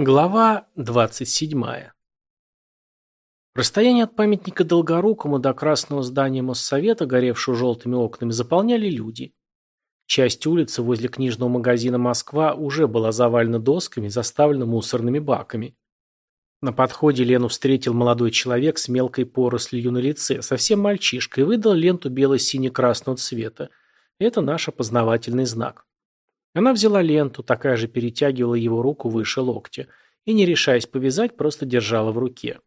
Глава 27. Расстояние от памятника Долгорукому до красного здания Моссовета, горевшего желтыми окнами, заполняли люди. Часть улицы возле книжного магазина «Москва» уже была завалена досками, заставлена мусорными баками. На подходе Лену встретил молодой человек с мелкой порослью на лице, совсем мальчишка, и выдал ленту бело-сине-красного цвета. Это наш опознавательный знак. Она взяла ленту, такая же перетягивала его руку выше локтя, и, не решаясь повязать, просто держала в руке.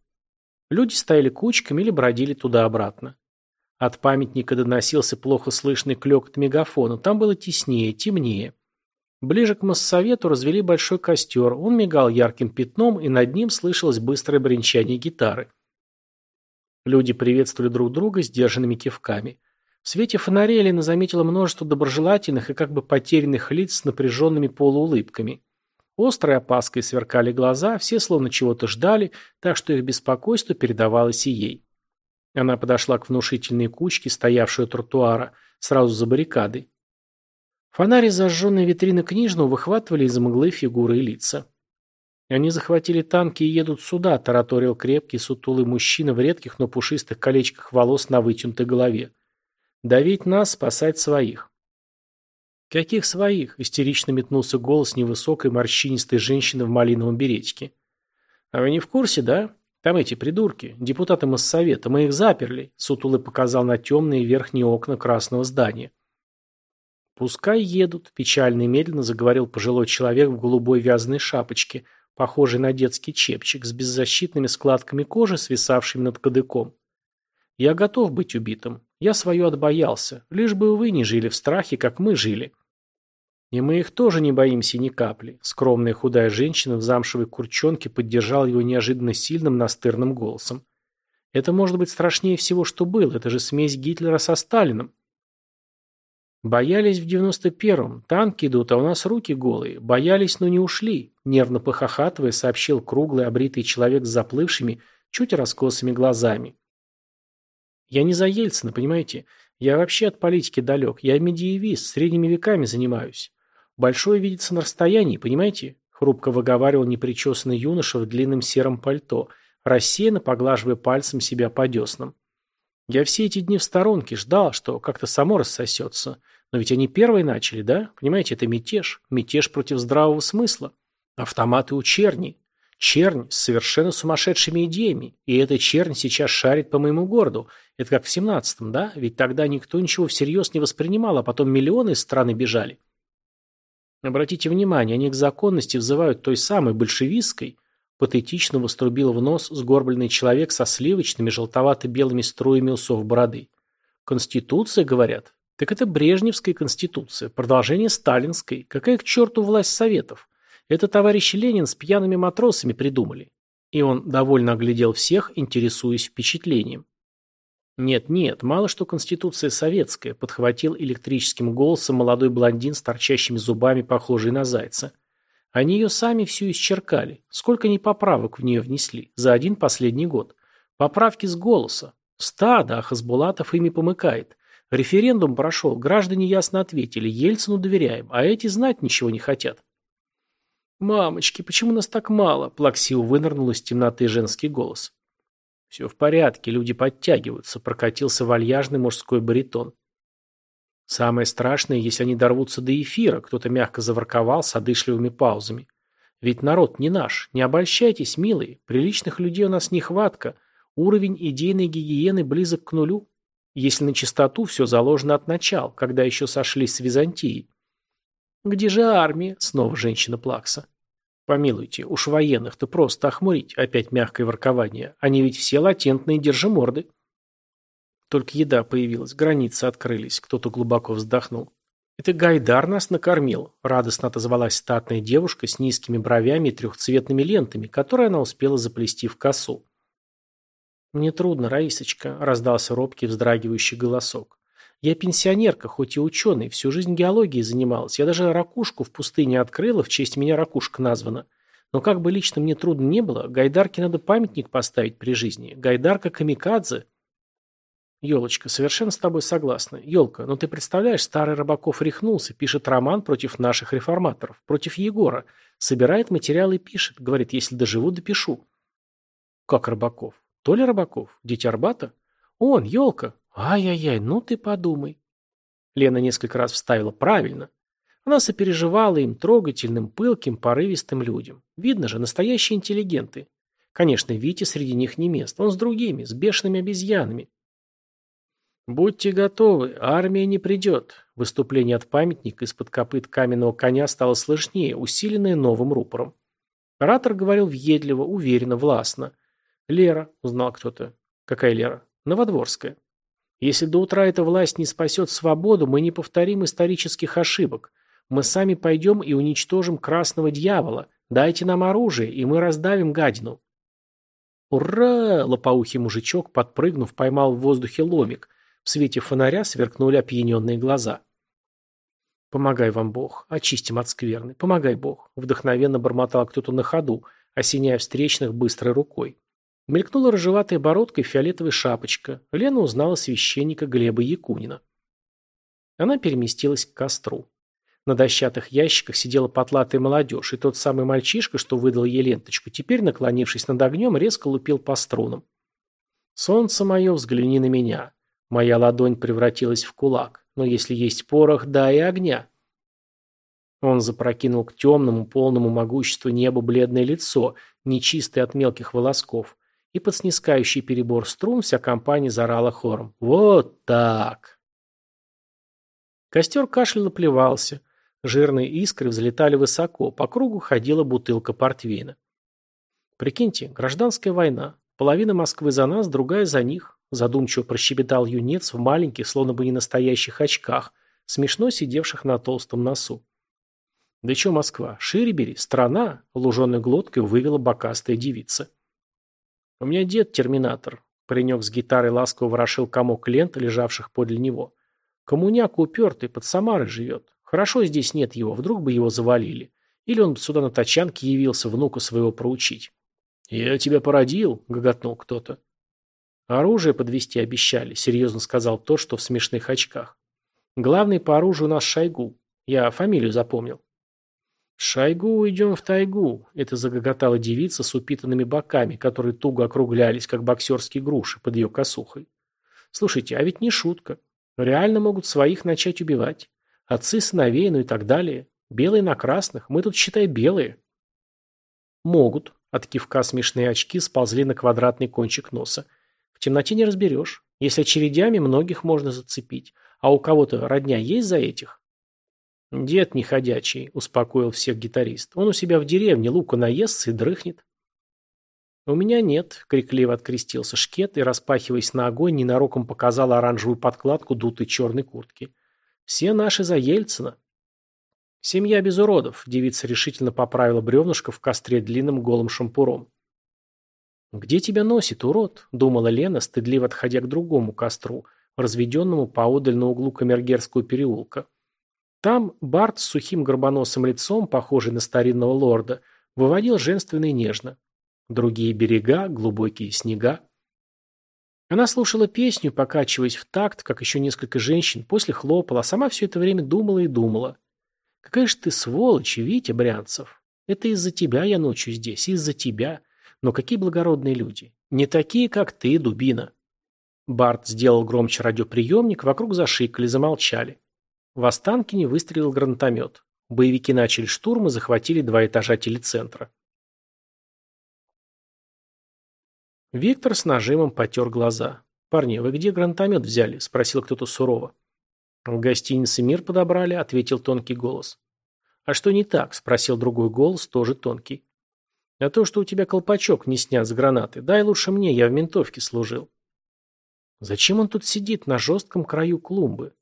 Люди стояли кучками или бродили туда-обратно. От памятника доносился плохо слышный клёкот мегафона, там было теснее, темнее. Ближе к массовету развели большой костер, он мигал ярким пятном, и над ним слышалось быстрое бренчание гитары. Люди приветствовали друг друга сдержанными кивками – в свете фонарей Элина заметила множество доброжелательных и как бы потерянных лиц с напряженными полуулыбками. Острой опаской сверкали глаза, все словно чего-то ждали, так что их беспокойство передавалось и ей. Она подошла к внушительной кучке, стоявшей у тротуара, сразу за баррикадой. Фонари, зажженные витрины книжного, выхватывали из мглы фигуры и лица. «Они захватили танки и едут сюда», – тараторил крепкий, сутулый мужчина в редких, но пушистых колечках волос на вытянутой голове. Давить нас, спасать своих. «Каких своих?» – истерично метнулся голос невысокой морщинистой женщины в малиновом беречке. «А вы не в курсе, да? Там эти придурки, депутаты Моссовета, мы их заперли», – сутулы показал на темные верхние окна красного здания. «Пускай едут», – печально и медленно заговорил пожилой человек в голубой вязаной шапочке, похожий на детский чепчик, с беззащитными складками кожи, свисавшими над кадыком. «Я готов быть убитым, я свое отбоялся, лишь бы вы не жили в страхе, как мы жили. И мы их тоже не боимся ни капли. Скромная худая женщина в замшевой курчонке поддержал его неожиданно сильным настырным голосом. Это может быть страшнее всего, что было. Это же смесь Гитлера со Сталиным. Боялись в девяносто первом. Танки идут, а у нас руки голые. Боялись, но не ушли. Нервно похохатывая, сообщил круглый, обритый человек с заплывшими, чуть раскосыми глазами. Я не за Ельцина, понимаете? Я вообще от политики далек. Я медиевист, средними веками занимаюсь. Большое видится на расстоянии, понимаете? Хрупко выговаривал непричесанный юноша в длинном сером пальто, рассеянно поглаживая пальцем себя по деснам. Я все эти дни в сторонке ждал, что как-то само рассосется. Но ведь они первые начали, да? Понимаете, это мятеж. Мятеж против здравого смысла. Автоматы у черни. Чернь с совершенно сумасшедшими идеями. И эта чернь сейчас шарит по моему городу. Это как в 17-м, да? Ведь тогда никто ничего всерьез не воспринимал, а потом миллионы из страны бежали. Обратите внимание, они к законности взывают той самой большевистской, патетично вострубил в нос сгорбленный человек со сливочными желтовато-белыми струями усов бороды. Конституция, говорят, так это Брежневская конституция, продолжение сталинской. Какая к черту власть советов? Это товарищ Ленин с пьяными матросами придумали. И он довольно оглядел всех, интересуясь впечатлением. «Нет-нет, мало что Конституция советская», — подхватил электрическим голосом молодой блондин с торчащими зубами, похожий на зайца. «Они ее сами всю исчеркали. Сколько ни поправок в нее внесли за один последний год. Поправки с голоса. Стадо, а Хасбулатов ими помыкает. Референдум прошел, граждане ясно ответили, Ельцину доверяем, а эти знать ничего не хотят». «Мамочки, почему нас так мало?» – плаксиво вынырнул из темноты женский голос. Все в порядке, люди подтягиваются, прокатился вальяжный мужской баритон. Самое страшное, если они дорвутся до эфира, кто-то мягко заворковал с одышливыми паузами. Ведь народ не наш, не обольщайтесь, милые, приличных людей у нас нехватка, уровень идейной гигиены близок к нулю. Если на чистоту, все заложено от начала, когда еще сошлись с Византией. «Где же армия?» — снова женщина Плакса. Помилуйте, уж военных-то просто охмурить, опять мягкое воркование. Они ведь все латентные держиморды. Только еда появилась, границы открылись, кто-то глубоко вздохнул. Это Гайдар нас накормил, радостно отозвалась статная девушка с низкими бровями и трехцветными лентами, которые она успела заплести в косу. «Мне трудно, Раисочка», — раздался робкий вздрагивающий голосок. Я пенсионерка, хоть и ученый, всю жизнь геологией занималась. Я даже ракушку в пустыне открыла, в честь меня ракушка названа. Но как бы лично мне трудно не было, Гайдарке надо памятник поставить при жизни. Гайдарка Камикадзе. Ёлочка, совершенно с тобой согласна. Ёлка, но ты представляешь, старый Рыбаков рехнулся, пишет роман против наших реформаторов, против Егора. Собирает материалы и пишет. Говорит, если доживу, допишу. Как Рыбаков? Толя Рыбаков? Дитя Арбата? Он, Ёлка. «Ай-яй-яй, ну ты подумай». Лена несколько раз вставила правильно. Она сопереживала им, трогательным, пылким, порывистым людям. Видно же, настоящие интеллигенты. Конечно, Вите среди них не место. Он с другими, с бешеными обезьянами. «Будьте готовы, армия не придет». Выступление от памятника из-под копыт каменного коня стало слышнее, усиленное новым рупором. Оратор говорил въедливо, уверенно, властно. «Лера», — узнал кто-то. «Какая Лера?» «Новодворская». Если до утра эта власть не спасет свободу, мы не повторим исторических ошибок. Мы сами пойдем и уничтожим красного дьявола. Дайте нам оружие, и мы раздавим гадину». «Ура!» – лопоухий мужичок, подпрыгнув, поймал в воздухе ломик. В свете фонаря сверкнули опьяненные глаза. «Помогай вам, Бог, очистим от скверны, помогай, Бог», – вдохновенно бормотал кто-то на ходу, осеняя встречных быстрой рукой. Мелькнула рыжеватая бородка и фиолетовая шапочка. Лена узнала священника Глеба Якунина. Она переместилась к костру. На дощатых ящиках сидела потлатая молодежь, и тот самый мальчишка, что выдал ей ленточку, теперь, наклонившись над огнем, резко лупил по струнам. «Солнце мое, взгляни на меня. Моя ладонь превратилась в кулак. Но если есть порох, да и огня». Он запрокинул к темному, полному могуществу небу бледное лицо, нечистое от мелких волосков, и под снискающий перебор струн вся компания зарала хором. «Вот так!» Костер кашля наплевался. Жирные искры взлетали высоко, по кругу ходила бутылка портвейна. «Прикиньте, гражданская война. Половина Москвы за нас, другая за них», задумчиво прощебетал юнец в маленьких, словно бы не настоящих очках, смешно сидевших на толстом носу. «Да чё Москва? Ширбери, страна!» луженой глоткой вывела бокастая девица. У меня дед терминатор. Паренек с гитарой ласково ворошил комок лент, лежавших подле него. Коммуняк упертый, под Самарой живет. Хорошо здесь нет его, вдруг бы его завалили. Или он бы сюда на тачанке явился внуку своего проучить. «Я тебя породил», — гоготнул кто-то. «Оружие подвести обещали», — серьезно сказал тот, что в смешных очках. «Главный по оружию у нас Шойгу. Я фамилию запомнил. Шойгу уйдем в тайгу. Это загоготала девица с упитанными боками, которые туго округлялись, как боксерские груши под ее косухой. Слушайте, а ведь не шутка. Реально могут своих начать убивать. Отцы, сыновей, ну и так далее. Белые на красных. Мы тут, считай, белые. Могут. От кивка смешные очки сползли на квадратный кончик носа. В темноте не разберешь. Если очередями, многих можно зацепить. А у кого-то родня есть за этих? Дед неходячий, успокоил всех гитарист. Он у себя в деревне, луку наестся и дрыхнет. «У меня нет», — крикливо открестился шкет и, распахиваясь на огонь, ненароком показал оранжевую подкладку дутой черной куртки. «Все наши за Ельцина». «Семья без уродов», — девица решительно поправила бревнышко в костре длинным голым шампуром. «Где тебя носит, урод?» — думала Лена, стыдливо отходя к другому костру, разведенному поодаль на углу Камергерского переулка. Там Барт с сухим горбоносым лицом, похожий на старинного лорда, выводил женственно и нежно. Другие берега, глубокие снега. Она слушала песню, покачиваясь в такт, как еще несколько женщин, после хлопала, а сама все это время думала и думала. «Какая же ты сволочь, Витя Брянцев! Это из-за тебя я ночью здесь, из-за тебя. Но какие благородные люди! Не такие, как ты, дубина!» Барт сделал громче радиоприемник, вокруг зашикали, замолчали. В Останкине выстрелил гранатомет. Боевики начали штурм и захватили два этажа телецентра. Виктор с нажимом потер глаза. «Парни, вы где гранатомет взяли?» – спросил кто-то сурово. «В гостинице «Мир» подобрали», – ответил тонкий голос. «А что не так?» – спросил другой голос, тоже тонкий. «А то, что у тебя колпачок не снят с гранаты. Дай лучше мне, я в ментовке служил». «Зачем он тут сидит на жестком краю клумбы?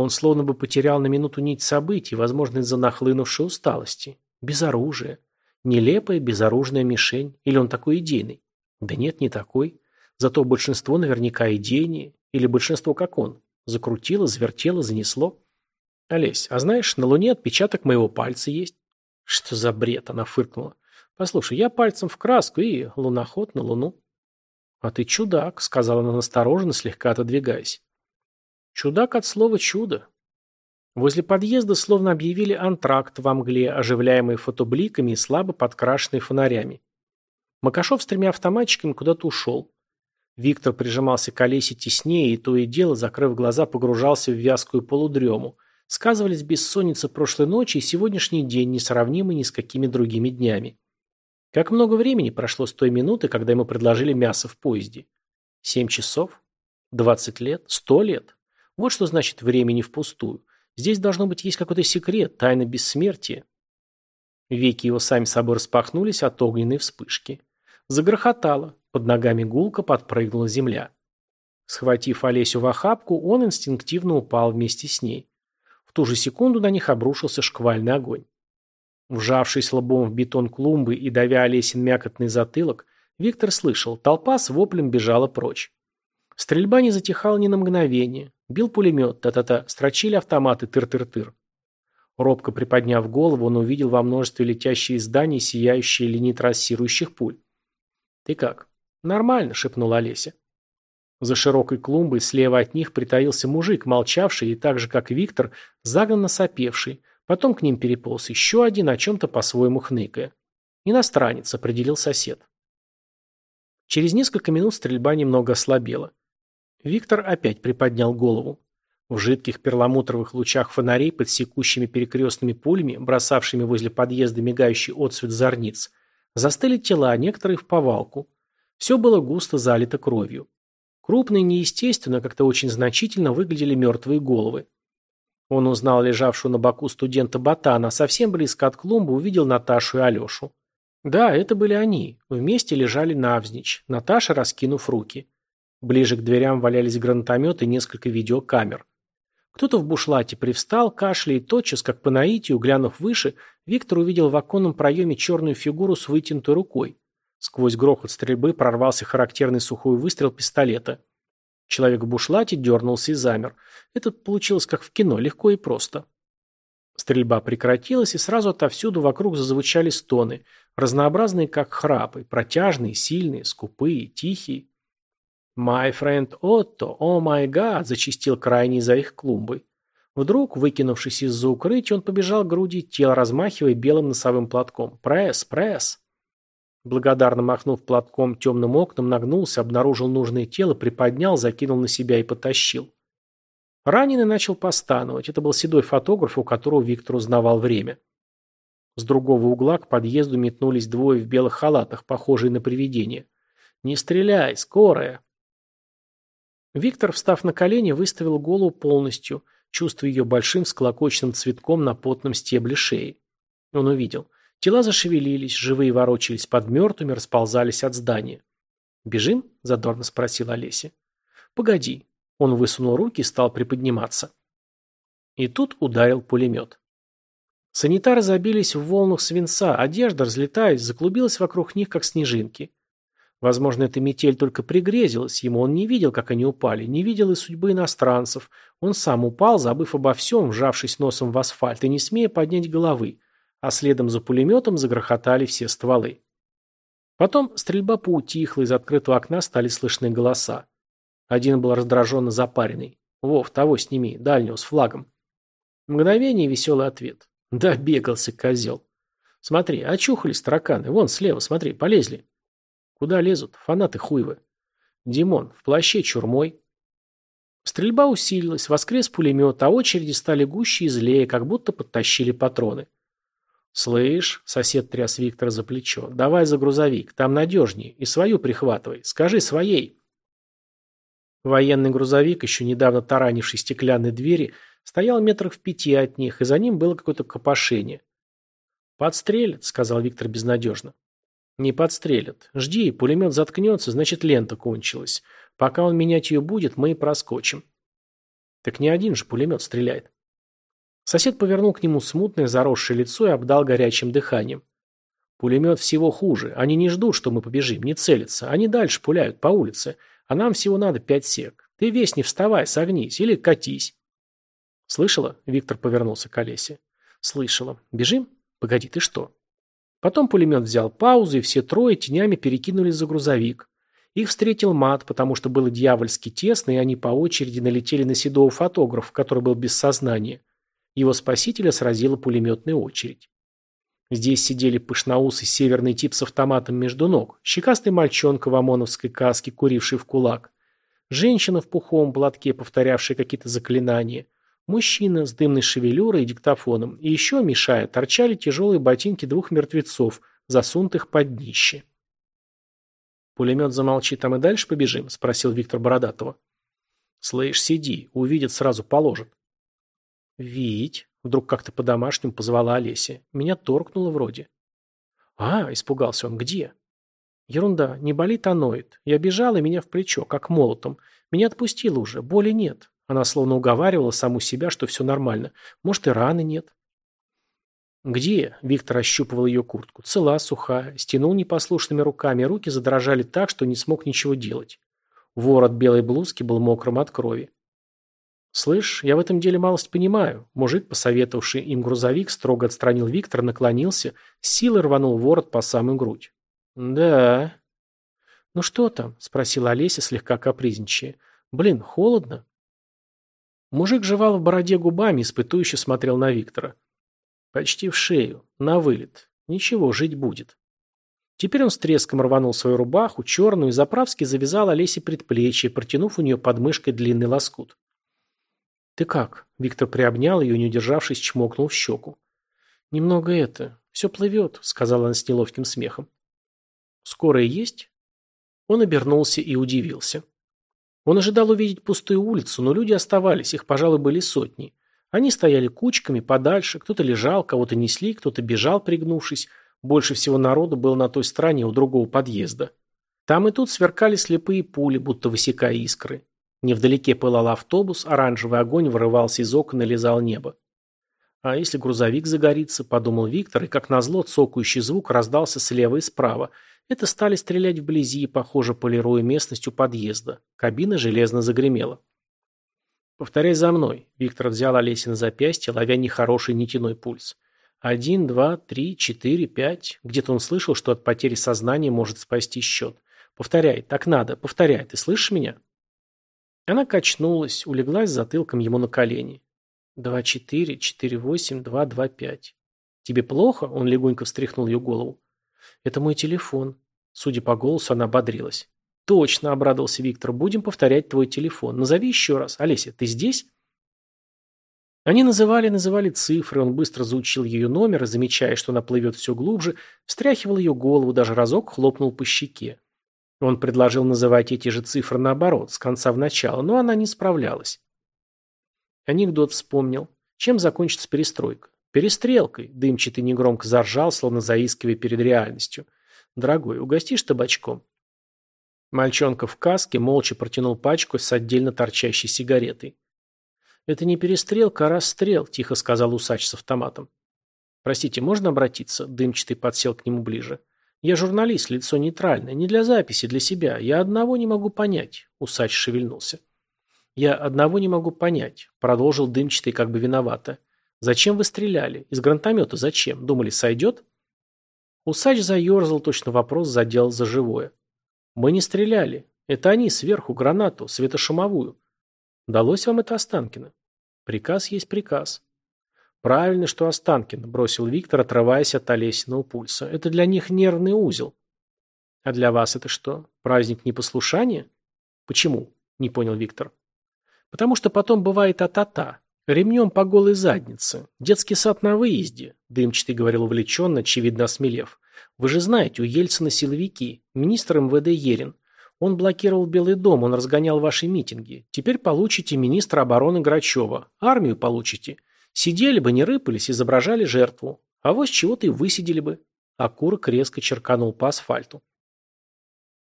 Он словно бы потерял на минуту нить событий, возможно, из-за нахлынувшей усталости. Без оружия. Нелепая безоружная мишень. Или он такой идейный? Да нет, не такой. Зато большинство наверняка идейнее. Или большинство как он. Закрутило, завертело, занесло. Олесь, а знаешь, на Луне отпечаток моего пальца есть. Что за бред, она фыркнула. Послушай, я пальцем в краску и луноход на Луну. А ты чудак, сказала она настороженно, слегка отодвигаясь. Чудак от слова «чудо». Возле подъезда словно объявили антракт в мгле, оживляемый фотобликами и слабо подкрашенный фонарями. Макашов с тремя автоматчиками куда-то ушел. Виктор прижимался к Олесе теснее и то и дело, закрыв глаза, погружался в вязкую полудрему. Сказывались бессонница прошлой ночи и сегодняшний день, несравнимый ни с какими другими днями. Как много времени прошло с той минуты, когда ему предложили мясо в поезде? Семь часов? Двадцать лет? Сто лет? Вот что значит времени впустую. Здесь должно быть есть какой-то секрет, тайна бессмертия. Веки его сами собой распахнулись от огненной вспышки. Загрохотало, под ногами гулко подпрыгнула земля. Схватив Олесю в охапку, он инстинктивно упал вместе с ней. В ту же секунду на них обрушился шквальный огонь. Вжавшись лбом в бетон клумбы и давя Олесин мякотный затылок, Виктор слышал, толпа с воплем бежала прочь. Стрельба не затихала ни на мгновение. Бил пулемет, та-та-та, строчили автоматы, тыр-тыр-тыр. Робко приподняв голову, он увидел во множестве летящие из зданий сияющие линии трассирующих пуль. «Ты как?» «Нормально», — шепнула Олеся. За широкой клумбой слева от них притаился мужик, молчавший и так же, как Виктор, загнанно сопевший. Потом к ним переполз еще один, о чем-то по-своему хныкая. «Иностранец», — определил сосед. Через несколько минут стрельба немного ослабела. Виктор опять приподнял голову. В жидких перламутровых лучах фонарей под секущими перекрестными пулями, бросавшими возле подъезда мигающий отсвет зорниц, застыли тела, а некоторые в повалку. Все было густо залито кровью. Крупные неестественно, как-то очень значительно выглядели мертвые головы. Он узнал лежавшую на боку студента Ботана, а совсем близко от клумбы увидел Наташу и Алешу. Да, это были они. Вместе лежали навзничь, Наташа раскинув руки. Ближе к дверям валялись гранатометы и несколько видеокамер. Кто-то в бушлате привстал, кашляя и тотчас, как по наитию, глянув выше, Виктор увидел в оконном проеме черную фигуру с вытянутой рукой. Сквозь грохот стрельбы прорвался характерный сухой выстрел пистолета. Человек в бушлате дернулся и замер. Это получилось как в кино, легко и просто. Стрельба прекратилась, и сразу отовсюду вокруг зазвучали стоны, разнообразные как храпы, протяжные, сильные, скупые, тихие. Май френд Отто, о май Га, зачистил крайний за их клумбой. Вдруг, выкинувшись из-за укрытия, он побежал к груди тела, размахивая белым носовым платком. «Пресс! Пресс!» Благодарно махнув платком темным окном, нагнулся, обнаружил нужное тело, приподнял, закинул на себя и потащил. Раненый начал постановать. Это был седой фотограф, у которого Виктор узнавал время. С другого угла к подъезду метнулись двое в белых халатах, похожие на привидения. «Не стреляй! Скорая!» Виктор, встав на колени, выставил голову полностью, чувствуя ее большим склокоченным цветком на потном стебле шеи. Он увидел. Тела зашевелились, живые ворочались под мертвыми, расползались от здания. «Бежим?» – задорно спросила Олеся. «Погоди». Он высунул руки и стал приподниматься. И тут ударил пулемет. Санитары забились в волнах свинца, одежда, разлетаясь, заклубилась вокруг них, как снежинки. Возможно, эта метель только пригрезилась, ему он не видел, как они упали, не видел и судьбы иностранцев. Он сам упал, забыв обо всем, вжавшись носом в асфальт и не смея поднять головы, а следом за пулеметом загрохотали все стволы. Потом стрельба поутихла, из открытого окна стали слышны голоса. Один был раздраженно запаренный. «Вов, того сними, дальнего, с флагом». Мгновение веселый ответ. «Да бегался, козел». «Смотри, очухались тараканы, вон слева, смотри, полезли». Куда лезут? Фанаты хуевы. Димон, в плаще чурмой. Стрельба усилилась, воскрес пулемет, а очереди стали гуще и злее, как будто подтащили патроны. «Слышь», — сосед тряс Виктора за плечо, — «давай за грузовик, там надежнее, и свою прихватывай, скажи своей». Военный грузовик, еще недавно таранивший стеклянные двери, стоял метрах в пяти от них, и за ним было какое-то копошение. «Подстрелят», — сказал Виктор безнадежно. Не подстрелят. Жди, пулемет заткнется, значит, лента кончилась. Пока он менять ее будет, мы и проскочим. Так не один же пулемет стреляет. Сосед повернул к нему смутное, заросшее лицо и обдал горячим дыханием. Пулемет всего хуже. Они не ждут, что мы побежим, не целятся. Они дальше пуляют по улице. А нам всего надо пять сек. Ты весь не вставай, согнись или катись. Слышала? Виктор повернулся к Олесе. Слышала. Бежим? Погоди, ты что? Потом пулемет взял паузу, и все трое тенями перекинулись за грузовик. Их встретил мат, потому что было дьявольски тесно, и они по очереди налетели на седого фотографа, который был без сознания. Его спасителя сразила пулеметная очередь. Здесь сидели пышноусый северный тип с автоматом между ног, щекастый мальчонка в ОМОНовской каске, куривший в кулак, женщина в пуховом платке, повторявшая какие-то заклинания – Мужчина с дымной шевелюрой и диктофоном, и еще, мешая, торчали тяжелые ботинки двух мертвецов, засунутых под днище. «Пулемет замолчи, там и дальше побежим?» – спросил Виктор Бородатого. «Слышь, сиди, увидят, сразу положат». «Вить», – вдруг как-то по-домашнему позвала Олеся, – меня торкнуло вроде. «А, испугался он, где?» «Ерунда, не болит, а ноет. Я бежал, и меня в плечо, как молотом. Меня отпустило уже, боли нет. Она словно уговаривала саму себя, что все нормально. Может, и раны нет. «Где?» – Виктор ощупывал ее куртку. Цела, сухая. Стянул непослушными руками. Руки задрожали так, что не смог ничего делать. Ворот белой блузки был мокрым от крови. «Слышь, я в этом деле малость понимаю». Мужик, посоветовавший им грузовик, строго отстранил Виктора, наклонился, с силой рванул ворот по самую грудь. «Да...» «Ну что там?» – спросила Олеся, слегка капризничая. «Блин, холодно?» Мужик жевал в бороде губами, испытующе смотрел на Виктора. Почти в шею, на вылет. Ничего, жить будет. Теперь он с треском рванул свою рубаху, черную, и заправски завязал Олесе предплечье, протянув у нее под мышкой длинный лоскут. «Ты как?» – Виктор приобнял ее, не удержавшись, чмокнул в щеку. «Немного это. Все плывет», – сказала она с неловким смехом. «Скорая есть?» Он обернулся и удивился. Он ожидал увидеть пустую улицу, но люди оставались, их, пожалуй, были сотни. Они стояли кучками, подальше, кто-то лежал, кого-то несли, кто-то бежал, пригнувшись. Больше всего народу было на той стороне у другого подъезда. Там и тут сверкали слепые пули, будто высекая искры. Невдалеке пылал автобус, оранжевый огонь вырывался из окон и лизал небо. «А если грузовик загорится?» – подумал Виктор, и, как назло, цокающий звук раздался слева и справа, это стали стрелять вблизи, похоже, полируя местность у подъезда. Кабина железно загремела. «Повторяй за мной», — Виктор взял Олеся на запястье, ловя нехороший нитяной пульс. «Один, два, три, четыре, пять». Где-то он слышал, что от потери сознания может спасти счет. «Повторяй, так надо, повторяй, ты слышишь меня?» Она качнулась, улеглась затылком ему на колени. «Два, четыре, четыре, восемь, два, два, пять». «Тебе плохо?» — он легонько встряхнул ее голову. «Это мой телефон». Судя по голосу, она ободрилась. «Точно», — обрадовался Виктор, — «будем повторять твой телефон. Назови еще раз. Олеся, ты здесь?» Они называли называли цифры, он быстро заучил ее номер и, замечая, что она плывет все глубже, встряхивал ее голову, даже разок хлопнул по щеке. Он предложил называть эти же цифры наоборот, с конца в начало, но она не справлялась. Анекдот вспомнил. Чем закончится перестройка? Перестрелкой, дымчатый негромко заржал, словно заискивая перед реальностью. «Дорогой, угостишь табачком?» Мальчонка в каске молча протянул пачку с отдельно торчащей сигаретой. «Это не перестрелка, а расстрел», — тихо сказал усач с автоматом. «Простите, можно обратиться?» — дымчатый подсел к нему ближе. «Я журналист, лицо нейтральное, не для записи, для себя. Я одного не могу понять», — усач шевельнулся. «Я одного не могу понять», — продолжил дымчатый как бы виновато. Зачем вы стреляли? Из гранатомета зачем? Думали, сойдет? Усач заерзал, точно вопрос задел за живое. Мы не стреляли. Это они сверху гранату, светошумовую. Далось вам это Останкино? Приказ есть приказ. Правильно, что Останкин, бросил Виктор, отрываясь от Олесиного пульса. Это для них нервный узел. А для вас это что? Праздник непослушания? Почему? Не понял Виктор. Потому что потом бывает а-та-та. Ремнем по голой заднице. Детский сад на выезде», – Дымчатый говорил увлеченно, очевидно осмелев. «Вы же знаете, у Ельцина силовики, министр МВД Ерин. Он блокировал Белый дом, он разгонял ваши митинги. Теперь получите министра обороны Грачева. Армию получите. Сидели бы, не рыпались, изображали жертву. А вот чего-то и высидели бы». Окурок а резко черканул по асфальту.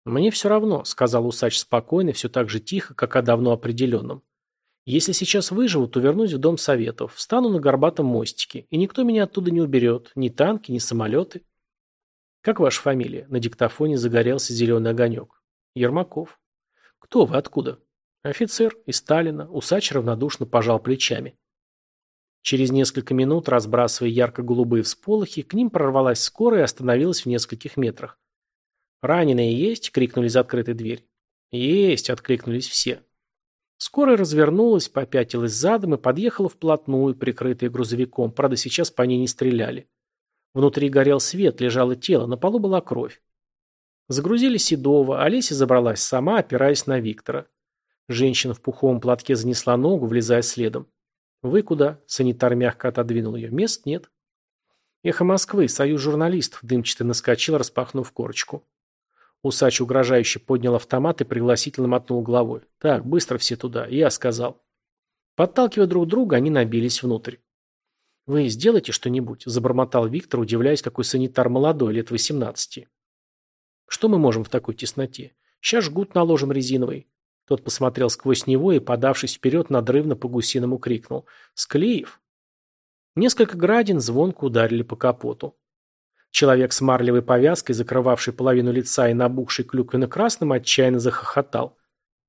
«Мне все равно», — сказал усач спокойно, все так же тихо, как о давно определенном. Если сейчас выживу, то вернусь в Дом Советов, встану на горбатом мостике, и никто меня оттуда не уберет, ни танки, ни самолеты. Как ваша фамилия? На диктофоне загорелся зеленый огонек. Ермаков. Кто вы, откуда? Офицер из Сталина. Усач равнодушно пожал плечами. Через несколько минут, разбрасывая ярко-голубые всполохи, к ним прорвалась скорая и остановилась в нескольких метрах. «Раненые есть?» — крикнули за открытой дверь. «Есть!» — откликнулись все. Скорая развернулась, попятилась задом и подъехала вплотную, прикрытая грузовиком, правда сейчас по ней не стреляли. Внутри горел свет, лежало тело, на полу была кровь. Загрузили Седова, Олеся забралась сама, опираясь на Виктора. Женщина в пуховом платке занесла ногу, влезая следом. «Вы куда?» – санитар мягко отодвинул ее. «Мест нет». Эхо Москвы, союз журналистов, дымчатый наскочил, распахнув корочку. Усач угрожающе поднял автомат и пригласительно мотнул головой. «Так, быстро все туда!» И я сказал. Подталкивая друг друга, они набились внутрь. «Вы сделайте что-нибудь», – забормотал Виктор, удивляясь, какой санитар молодой, лет 18. «Что мы можем в такой тесноте? Сейчас жгут наложим резиновый». Тот посмотрел сквозь него и, подавшись вперед, надрывно по гусиному крикнул. «Склеев!» Несколько градин звонко ударили по капоту. Человек с марлевой повязкой, закрывавший половину лица и набухший клюквенно красным, отчаянно захохотал.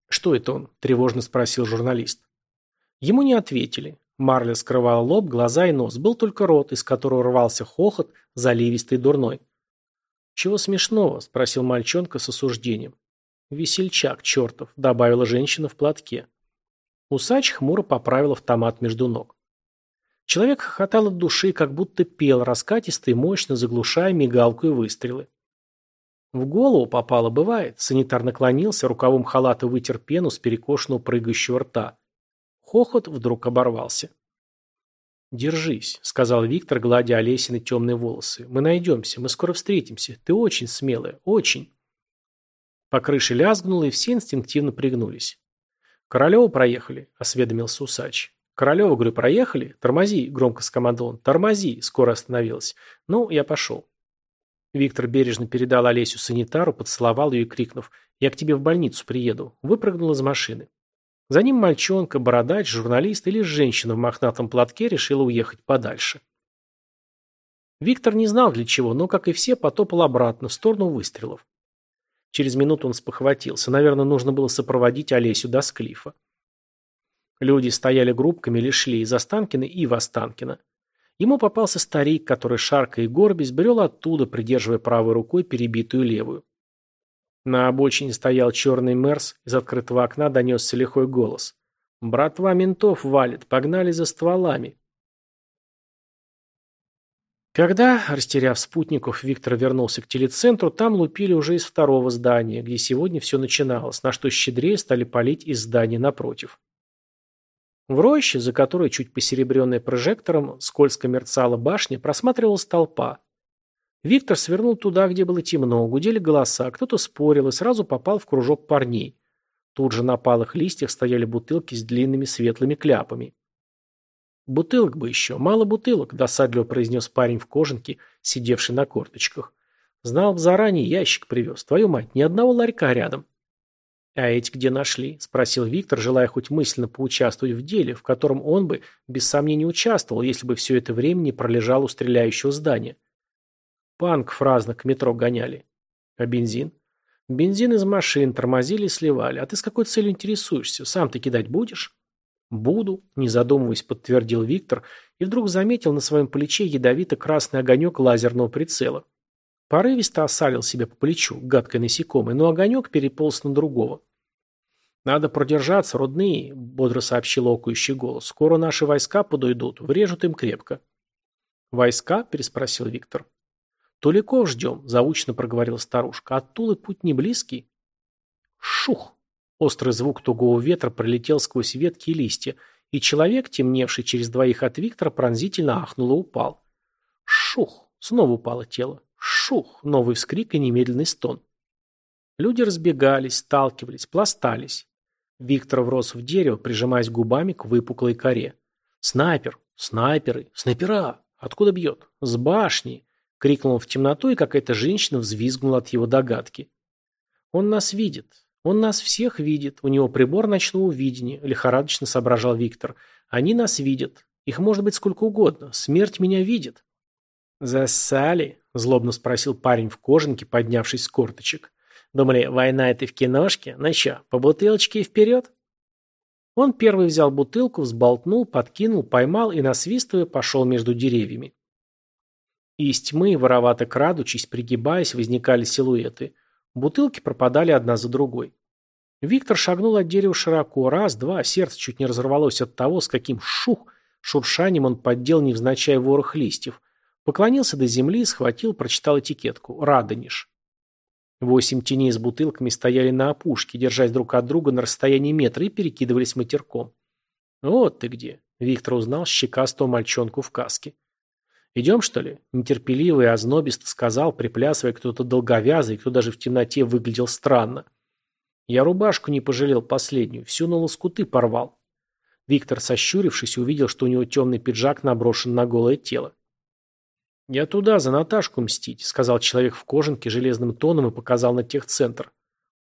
«Что это он?» – тревожно спросил журналист. Ему не ответили. Марля скрывала лоб, глаза и нос. Был только рот, из которого рвался хохот, заливистый дурной. «Чего смешного?» – спросил мальчонка с осуждением. «Весельчак, чертов!» – добавила женщина в платке. Усач хмуро поправил автомат между ног. Человек хохотал от души, как будто пел, раскатистый мощно заглушая мигалку и выстрелы. В голову попало, бывает. Санитар наклонился, рукавом халата вытер пену с перекошенного прыгающего рта. Хохот вдруг оборвался. «Держись», — сказал Виктор, гладя Олесины темные волосы. «Мы найдемся, мы скоро встретимся. Ты очень смелая, очень». По крыше лязгнуло, и все инстинктивно пригнулись. «Королеву проехали», — осведомился усач. «Королева, говорю, проехали? Тормози!» – громко скомандовал он. «Тормози!» – скоро остановилась. «Ну, я пошел». Виктор бережно передал Олесю санитару, поцеловал ее и крикнув «Я к тебе в больницу приеду», выпрыгнул из машины. За ним мальчонка, бородач, журналист или женщина в мохнатом платке решила уехать подальше. Виктор не знал для чего, но, как и все, потопал обратно, в сторону выстрелов. Через минуту он спохватился. Наверное, нужно было сопроводить Олесю до склифа. Люди стояли группками или шли из Останкина и в Останкино. Ему попался старик, который, шаркая и горбясь, брел оттуда, придерживая правой рукой перебитую левую. На обочине стоял черный мерс, из открытого окна донесся лихой голос. «Братва ментов валит, погнали за стволами!» Когда, растеряв спутников, Виктор вернулся к телецентру, там лупили уже из второго здания, где сегодня все начиналось, на что щедрее стали палить из здания напротив. В роще, за которой, чуть посеребренной прожектором, скользко мерцала башня, просматривалась толпа. Виктор свернул туда, где было темно, гудели голоса, кто-то спорил и сразу попал в кружок парней. Тут же на палых листьях стояли бутылки с длинными светлыми кляпами. «Бутылок бы еще, мало бутылок», – досадливо произнес парень в кожанке, сидевший на корточках. «Знал бы заранее, ящик привез. Твою мать, ни одного ларька рядом». «А эти где нашли?» – спросил Виктор, желая хоть мысленно поучаствовать в деле, в котором он бы, без сомнения, участвовал, если бы все это время не пролежал у стреляющего здания. Панков разных к метро гоняли. А бензин? Бензин из машин тормозили и сливали. А ты с какой целью интересуешься? Сам ты кидать будешь? Буду, не задумываясь, подтвердил Виктор и вдруг заметил на своем плече ядовито-красный огонек лазерного прицела. Порывисто осалил себя по плечу, гадко насекомый, но огонек переполз на другого. «Надо продержаться, родные», — бодро сообщил окующий голос. «Скоро наши войска подойдут, врежут им крепко». «Войска?» — переспросил Виктор. «Туликов ждем», — заучно проговорила старушка. «От Тулы путь не близкий». «Шух!» — острый звук тугого ветра пролетел сквозь ветки и листья, и человек, темневший через двоих от Виктора, пронзительно ахнул и упал. «Шух!» — снова упало тело. Шух! Новый вскрик и немедленный стон. Люди разбегались, сталкивались, пластались. Виктор врос в дерево, прижимаясь губами к выпуклой коре. «Снайпер! Снайперы! Снайпера! Откуда бьет? С башни!» — крикнул он в темноту, и какая-то женщина взвизгнула от его догадки. «Он нас видит. Он нас всех видит. У него прибор ночного видения», — лихорадочно соображал Виктор. «Они нас видят. Их может быть сколько угодно. Смерть меня видит». «Зассали!» — злобно спросил парень в кожанке, поднявшись с корточек. «Думали, война — это в киношке? Ну чё, по бутылочке и вперед?» Он первый взял бутылку, взболтнул, подкинул, поймал и, насвистывая, пошел между деревьями. Из тьмы, воровато крадучись, пригибаясь, возникали силуэты. Бутылки пропадали одна за другой. Виктор шагнул от дерева широко, раз, два, сердце чуть не разорвалось от того, с каким шух, шуршанием он поддел невзначай ворох листьев — Поклонился до земли схватил, прочитал этикетку «Радонеж». Восемь теней с бутылками стояли на опушке, держась друг от друга на расстоянии метра и перекидывались матерком. «Вот ты где!» — Виктор узнал щекастого мальчонку в каске. «Идем, что ли?» — нетерпеливо и ознобисто сказал, приплясывая кто-то долговязый, кто даже в темноте выглядел странно. Я рубашку не пожалел последнюю, всю на лоскуты порвал. Виктор, сощурившись, увидел, что у него темный пиджак наброшен на голое тело. «Я туда, за Наташку мстить», — сказал человек в кожанке железным тоном и показал на техцентр.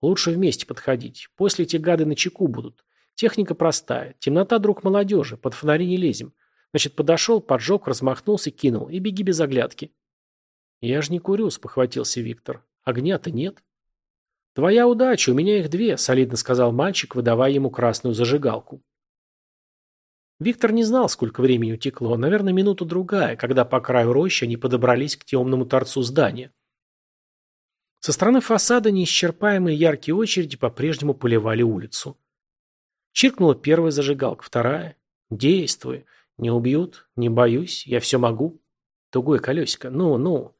«Лучше вместе подходить. После те гады на чеку будут. Техника простая. Темнота, друг молодежи. Под фонари не лезем. Значит, подошел, поджег, размахнулся, кинул. И беги без оглядки». «Я ж не курю», — спохватился Виктор. «Огня-то нет». «Твоя удача, у меня их две», — солидно сказал мальчик, выдавая ему красную зажигалку. Виктор не знал, сколько времени утекло, наверное, минуту-другая, когда по краю рощи они подобрались к темному торцу здания. Со стороны фасада неисчерпаемые яркие очереди по-прежнему поливали улицу. Чиркнула первая зажигалка, вторая. «Действуй. Не убьют, не боюсь, я все могу». Тугое колесико. «Ну, ну».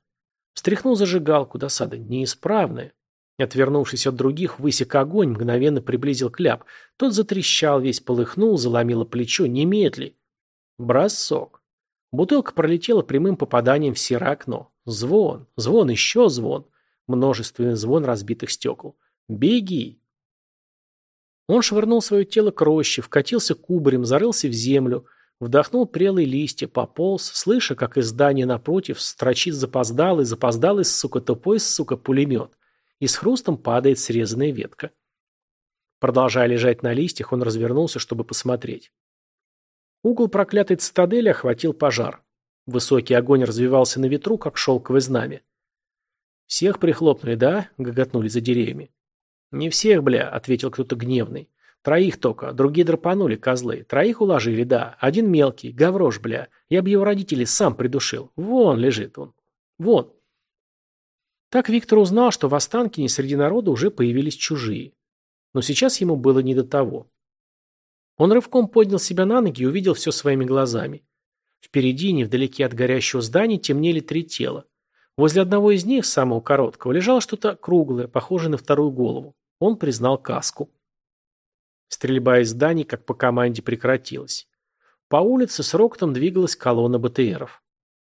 Встряхнул зажигалку, досада неисправная. Отвернувшись от других, высек огонь, мгновенно приблизил кляп. Тот затрещал, весь полыхнул, заломило плечо. Немедли. Бросок. Бутылка пролетела прямым попаданием в серое окно. Звон, звон, еще звон. Множественный звон разбитых стекол. «Беги!» Он швырнул свое тело к роще, вкатился кубарем, зарылся в землю, вдохнул прелые листья, пополз, слыша, как из здания напротив строчит запоздалый, запоздалый, сука, тупой, сука, пулемет и с хрустом падает срезанная ветка. Продолжая лежать на листьях, он развернулся, чтобы посмотреть. Угол проклятой цитадели охватил пожар. Высокий огонь развивался на ветру, как шелковое знамя. «Всех прихлопнули, да?» — гоготнули за деревьями. «Не всех, бля», — ответил кто-то гневный. «Троих только, другие драпанули, козлы. Троих уложили, да. Один мелкий, гаврош, бля. Я бы его родителей сам придушил. Вон лежит он. Вон». Так Виктор узнал, что в Останкине среди народа уже появились чужие. Но сейчас ему было не до того. Он рывком поднял себя на ноги и увидел все своими глазами. Впереди, невдалеке от горящего здания, темнели три тела. Возле одного из них, самого короткого, лежало что-то круглое, похожее на вторую голову. Он признал каску. Стрельба из зданий, как по команде, прекратилась. По улице с роктом двигалась колонна БТРов.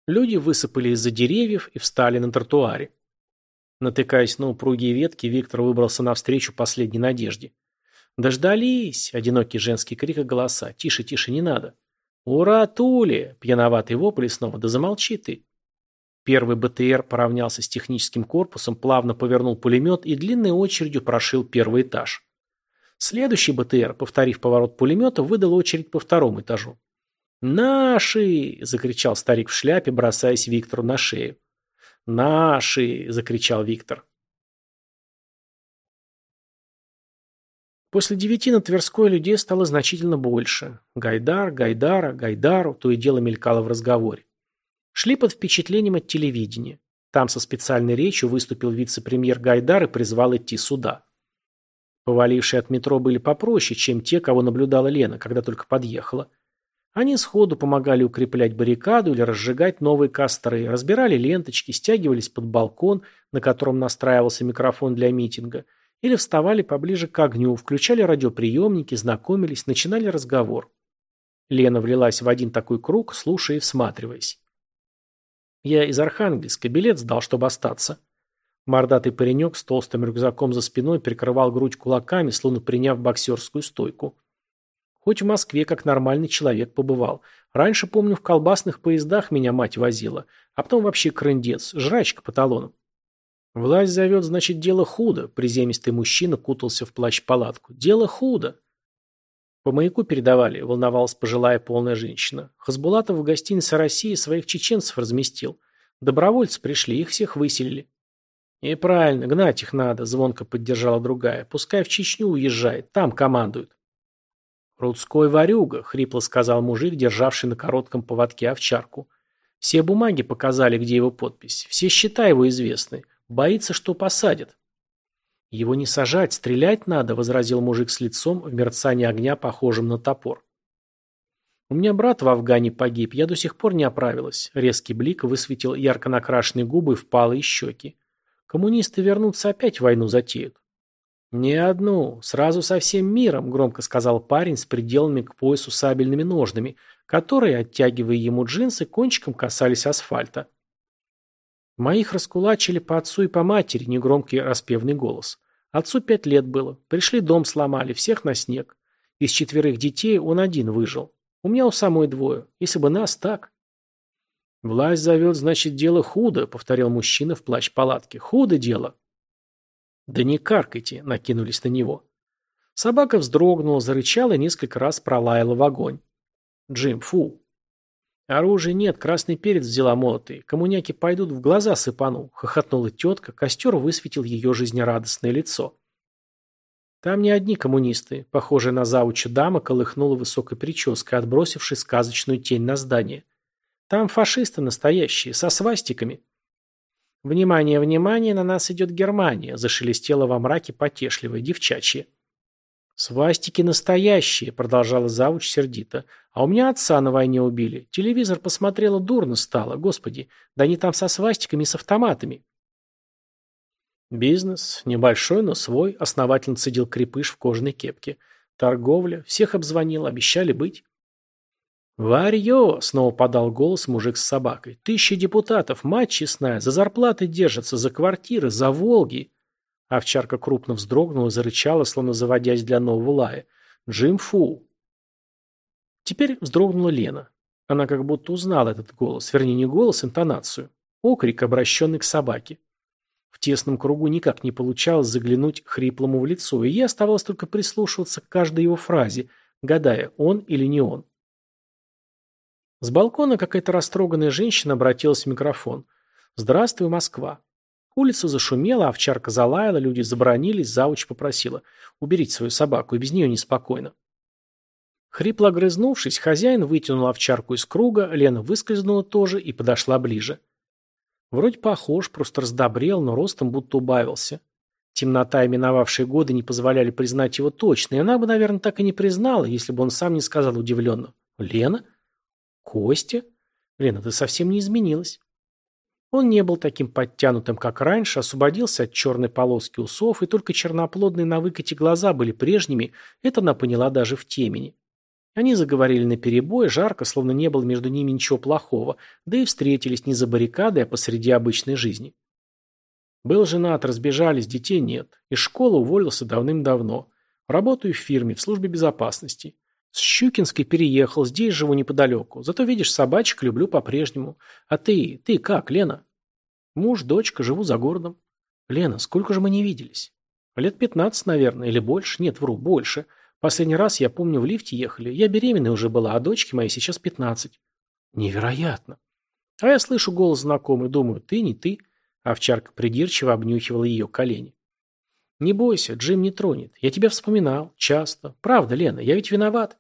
Люди высыпали из-за деревьев и встали на тротуаре. Натыкаясь на упругие ветки, Виктор выбрался навстречу последней надежде. «Дождались!» — одинокий женский крик и голоса. «Тише, тише, не надо!» «Ура, туле — пьяноватый вопль снова. «Да замолчи ты!» Первый БТР поравнялся с техническим корпусом, плавно повернул пулемет и длинной очередью прошил первый этаж. Следующий БТР, повторив поворот пулемета, выдал очередь по второму этажу. «Наши!» — закричал старик в шляпе, бросаясь Виктору на шею. «Наши!» – закричал Виктор. После девяти на Тверской людей стало значительно больше. Гайдар, Гайдара, Гайдару то и дело мелькало в разговоре. Шли под впечатлением от телевидения. Там со специальной речью выступил вице-премьер Гайдар и призвал идти сюда. Повалившие от метро были попроще, чем те, кого наблюдала Лена, когда только подъехала. Они сходу помогали укреплять баррикаду или разжигать новые костры, разбирали ленточки, стягивались под балкон, на котором настраивался микрофон для митинга, или вставали поближе к огню, включали радиоприемники, знакомились, начинали разговор. Лена влилась в один такой круг, слушая и всматриваясь. «Я из Архангельска, билет сдал, чтобы остаться». Мордатый паренек с толстым рюкзаком за спиной прикрывал грудь кулаками, словно приняв боксерскую стойку. Хоть в Москве, как нормальный человек, побывал. Раньше, помню, в колбасных поездах меня мать возила, а потом вообще крындец, жрачка по талонам. Власть зовет, значит, дело худо. Приземистый мужчина кутался в плащ-палатку. Дело худо. По маяку передавали, волновалась пожилая полная женщина. Хазбулатов в гостинице России своих чеченцев разместил. Добровольцы пришли, их всех выселили. И правильно, гнать их надо, звонко поддержала другая. Пускай в Чечню уезжает, там командуют. «Рудской ворюга», — сказал мужик, державший на коротком поводке овчарку. «Все бумаги показали, где его подпись. Все счета его известны. Боится, что посадят». «Его не сажать, стрелять надо», — возразил мужик с лицом в мерцании огня, похожим на топор. «У меня брат в Афгане погиб, я до сих пор не оправилась». Резкий блик высветил ярко накрашенные губы и впалые щеки. «Коммунисты вернутся, опять в войну затеют». «Не одну. Сразу со всем миром», — громко сказал парень с пределами к поясу сабельными ножными, которые, оттягивая ему джинсы, кончиком касались асфальта. Моих раскулачили по отцу и по матери, негромкий распевный голос. Отцу пять лет было. Пришли дом сломали, всех на снег. Из четверых детей он один выжил. У меня у самой двое. Если бы нас так... «Власть зовет, значит, дело худо», — повторил мужчина в плащ палатки. «Худо дело». Да не каркайте, накинулись на него. Собака вздрогнула, зарычала и несколько раз пролаяла в огонь. Джим, фу. Оружия нет, красный перец взяла молотый. Коммуняки пойдут в глаза сыпану, хохотнула тетка, костер высветил ее жизнерадостное лицо. Там не одни коммунисты. Похожая на зауча дама колыхнула высокой прической, отбросившей сказочную тень на здание. Там фашисты настоящие, со свастиками. «Внимание, внимание, на нас идет Германия!» – зашелестела во мраке потешливая девчачья. «Свастики настоящие!» – продолжала завуч сердито. «А у меня отца на войне убили. Телевизор посмотрела, дурно стало. Господи, да они там со свастиками и с автоматами!» «Бизнес, небольшой, но свой», – основательно цедил крепыш в кожаной кепке. «Торговля, всех обзвонил, обещали быть». Варьё!» — снова подал голос мужик с собакой. «Тысячи депутатов, мать честная, за зарплаты держатся, за квартиры, за Волги!» Овчарка крупно вздрогнула, зарычала, словно заводясь для нового лая. «Джим Фу!» Теперь вздрогнула Лена. Она как будто узнала этот голос, вернее, не голос, интонацию. Окрик, обращенный к собаке. В тесном кругу никак не получалось заглянуть хриплому в лицо, и ей оставалось только прислушиваться к каждой его фразе, гадая, он или не он. С балкона какая-то растроганная женщина обратилась в микрофон. «Здравствуй, Москва». Улица зашумела, овчарка залаяла, люди забронились, завуч попросила. «Уберите свою собаку, и без нее неспокойно». Хрипло огрызнувшись, хозяин вытянул овчарку из круга, Лена выскользнула тоже и подошла ближе. Вроде похож, просто раздобрел, но ростом будто убавился. Темнота и миновавшие годы не позволяли признать его точно, и она бы, наверное, так и не признала, если бы он сам не сказал удивленно. «Лена?» Костя? Лена, ты совсем не изменилась. Он не был таким подтянутым, как раньше, освободился от черной полоски усов, и только черноплодные на выкате глаза были прежними, это она поняла даже в темени. Они заговорили наперебой, жарко, словно не было между ними ничего плохого, да и встретились не за баррикадой, а посреди обычной жизни. Был женат, разбежались, детей нет. Из школы уволился давным-давно. Работаю в фирме, в службе безопасности. Щукинский переехал, здесь живу неподалеку. Зато видишь, собачек люблю по-прежнему. А ты, ты как, Лена? Муж, дочка, живу за городом. Лена, сколько же мы не виделись? Лет пятнадцать, наверное, или больше. Нет, вру, больше. Последний раз, я помню, в лифте ехали. Я беременная уже была, а дочке моей сейчас пятнадцать. Невероятно. А я слышу голос знакомый, думаю, ты не ты. Овчарка придирчиво обнюхивала ее колени. «Не бойся, Джим не тронет. Я тебя вспоминал. Часто. Правда, Лена, я ведь виноват».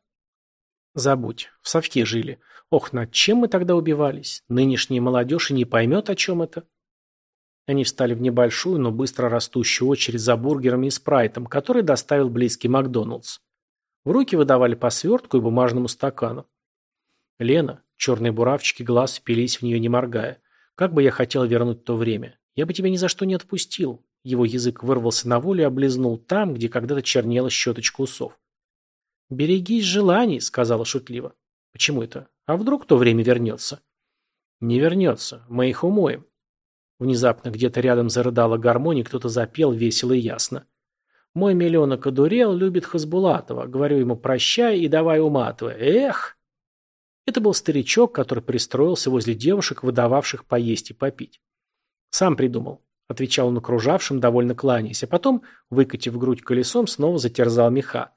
Забудь. В совке жили. Ох, над чем мы тогда убивались? Нынешняя молодежь и не поймет, о чем это. Они встали в небольшую, но быстро растущую очередь за бургерами и спрайтом, который доставил близкий Макдоналдс. В руки выдавали по свертку и бумажному стакану. Лена, черные буравчики глаз впились в нее, не моргая. Как бы я хотел вернуть то время. Я бы тебя ни за что не отпустил. Его язык вырвался на волю и облизнул там, где когда-то чернела щеточка усов. «Береги желаний», — сказала шутливо. «Почему это? А вдруг то время вернется?» «Не вернется. Мы их умоем». Внезапно где-то рядом зарыдала гармония, кто-то запел весело и ясно. «Мой миллионок одурел, любит Хазбулатова. Говорю ему «прощай» и давай уматывай. Эх!» Это был старичок, который пристроился возле девушек, выдававших поесть и попить. «Сам придумал», — отвечал он окружавшим, довольно кланяясь, а потом, выкатив грудь колесом, снова затерзал меха.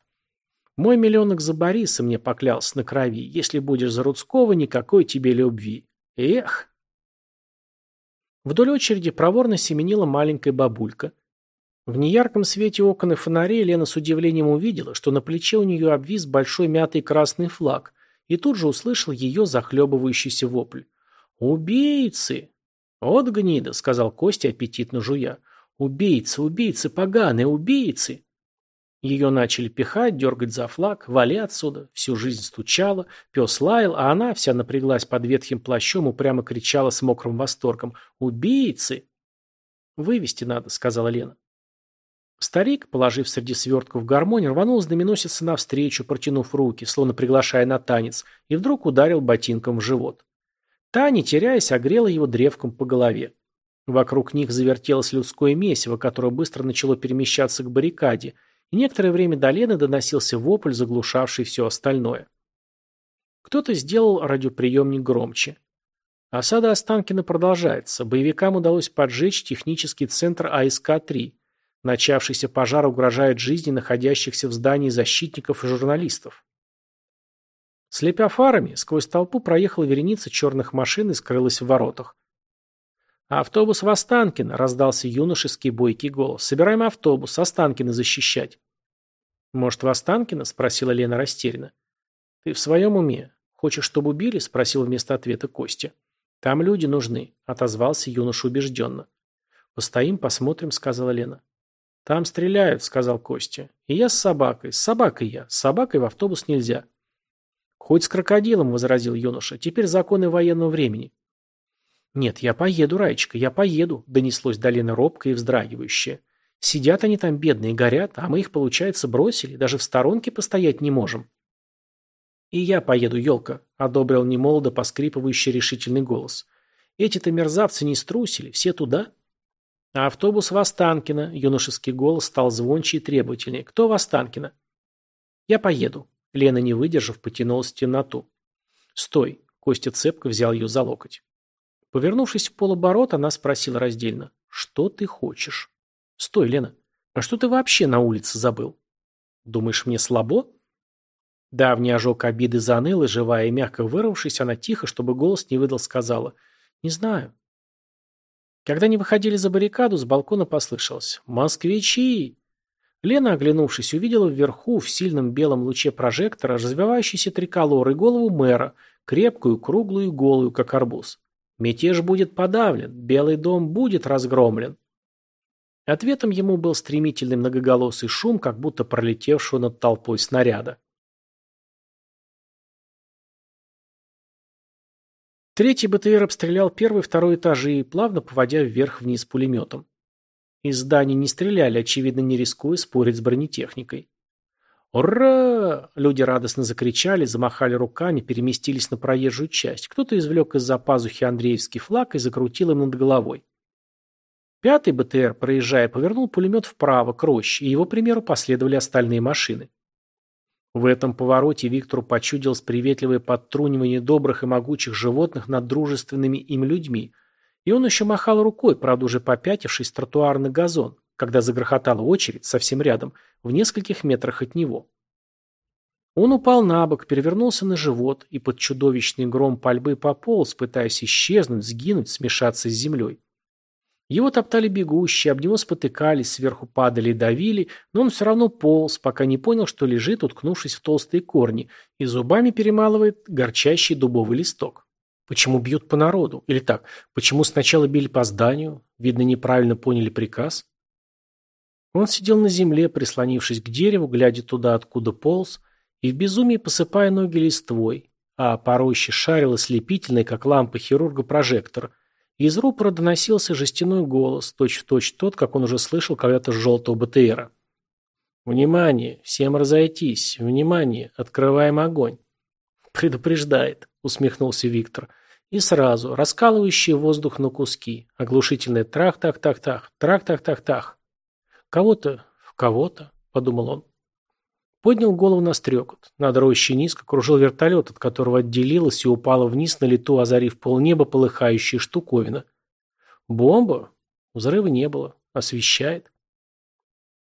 Мой миллионок за Бориса мне поклялся на крови. Если будешь за Рудского, никакой тебе любви. Эх!» Вдоль очереди проворно семенила маленькая бабулька. В неярком свете окон и фонарей Лена с удивлением увидела, что на плече у нее обвис большой мятый красный флаг, и тут же услышал ее захлебывающийся вопль. «Убийцы!» «От гнида», — сказал Костя, аппетитно жуя. «Убийцы, убийцы, поганые, убийцы!» Ее начали пихать, дергать за флаг, вали отсюда. Всю жизнь стучала, пес лаял, а она вся напряглась под ветхим плащом и прямо кричала с мокрым восторгом. «Убийцы!» «Вывести надо», — сказала Лена. Старик, положив среди свертков гармонь, рванул знаменосица навстречу, протянув руки, словно приглашая на танец, и вдруг ударил ботинком в живот. Та, не теряясь, огрела его древком по голове. Вокруг них завертелось людское месиво, которое быстро начало перемещаться к баррикаде — и некоторое время до Лены доносился вопль, заглушавший все остальное. Кто-то сделал радиоприемник громче. Осада Останкина продолжается. Боевикам удалось поджечь технический центр АСК-3. Начавшийся пожар угрожает жизни находящихся в здании защитников и журналистов. Слепя фарами, сквозь толпу проехала вереница черных машин и скрылась в воротах. Автобус в Останкин – раздался юношеский бойкий голос. «Собираем автобус, Останкино защищать!» «Может, в Останкино?» – спросила Лена растерянно. «Ты в своем уме? Хочешь, чтобы убили?» – спросил вместо ответа Костя. «Там люди нужны», – отозвался юноша убежденно. «Постоим, посмотрим», – сказала Лена. «Там стреляют», – сказал Костя. «И я с собакой. С собакой я. С собакой в автобус нельзя». «Хоть с крокодилом», – возразил юноша. «Теперь законы военного времени». «Нет, я поеду, Раечка, я поеду», – донеслось до Лены робко и вздрагивающе. «Сидят они там бедные, горят, а мы их, получается, бросили, даже в сторонке постоять не можем». «И я поеду, елка», – одобрил немолодо поскрипывающий решительный голос. «Эти-то мерзавцы не струсили, все туда». «А автобус Востанкина. Юношеский голос стал звонче и требовательнее. «Кто Востанкина? «Я поеду», – Лена, не выдержав, потянулась в темноту. «Стой», – Костя цепко взял ее за локоть. Повернувшись в полоборота, она спросила раздельно. «Что ты хочешь?» «Стой, Лена. А что ты вообще на улице забыл?» «Думаешь, мне слабо?» Давний ожог обиды заныла, живая и мягко вырвавшись, она тихо, чтобы голос не выдал, сказала. «Не знаю». Когда они выходили за баррикаду, с балкона послышалось «Москвичи!». Лена, оглянувшись, увидела вверху, в сильном белом луче прожектора, развивающийся триколор и голову мэра, крепкую, круглую и голую, как арбуз. Мятеж будет подавлен, Белый дом будет разгромлен. Ответом ему был стремительный многоголосый шум, как будто пролетевшего над толпой снаряда. Третий БТР обстрелял первый и второй этажи, плавно поводя вверх-вниз пулеметом. Из зданий не стреляли, очевидно, не рискуя спорить с бронетехникой. «Ура!» люди радостно закричали, замахали руками, переместились на проезжую часть. Кто-то извлек из-за пазухи Андреевский флаг и закрутил им над головой. Пятый БТР, проезжая, повернул пулемет вправо, к роще, и его примеру последовали остальные машины. В этом повороте Виктору почудилось приветливое подтрунивание добрых и могучих животных над дружественными им людьми, и он еще махал рукой, правда уже попятившись с тротуар газон, когда загрохотала очередь совсем рядом, в нескольких метрах от него. Он упал на бок, перевернулся на живот и под чудовищный гром пальбы пополз, пытаясь исчезнуть, сгинуть, смешаться с землей. Его топтали бегущие, об него спотыкались, сверху падали и давили, но он все равно полз, пока не понял, что лежит, уткнувшись в толстые корни, и зубами перемалывает горчащий дубовый листок. Почему бьют по народу? Или так, почему сначала били по зданию? Видно, неправильно поняли приказ. Он сидел на земле, прислонившись к дереву, глядя туда, откуда полз, а и в безумии посыпая ноги листвой, а порой еще шарил ослепительный, как лампа хирурга, прожектор. Из рупора доносился жестяной голос, точь-в-точь точь тот, как он уже слышал когда-то с желтого БТРа. «Внимание! Всем разойтись! Внимание! Открываем огонь!» «Предупреждает», — усмехнулся Виктор. И сразу, раскалывающий воздух на куски, оглушительный трах-так-так-так, трах-так-так-так. «Кого-то, в кого-то», — подумал он поднял голову на стрекот. Над рой низко кружил вертолет, от которого отделилась и упала вниз на лету, озарив полнеба полыхающая штуковина. Бомба? Взрыва не было. Освещает.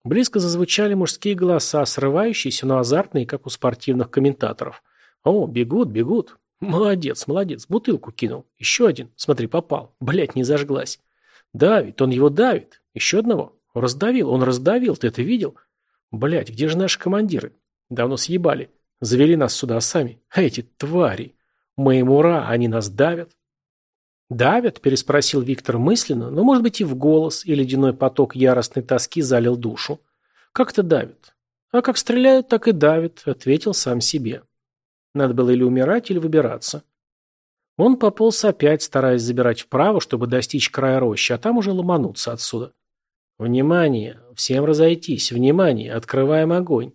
Близко зазвучали мужские голоса, срывающиеся, но азартные, как у спортивных комментаторов. «О, бегут, бегут. Молодец, молодец. Бутылку кинул. Еще один. Смотри, попал. Блядь, не зажглась. Давит, он его давит. Еще одного. Раздавил, он раздавил. Ты это видел?» Блять, где же наши командиры? Давно съебали. Завели нас сюда сами. А эти твари! Мы им ура, они нас давят. «Давят?» – переспросил Виктор мысленно, но, может быть, и в голос, и ледяной поток яростной тоски залил душу. «Как-то давят. А как стреляют, так и давят», – ответил сам себе. Надо было или умирать, или выбираться. Он пополз опять, стараясь забирать вправо, чтобы достичь края рощи, а там уже ломануться отсюда. Внимание! Всем разойтись! Внимание! Открываем огонь!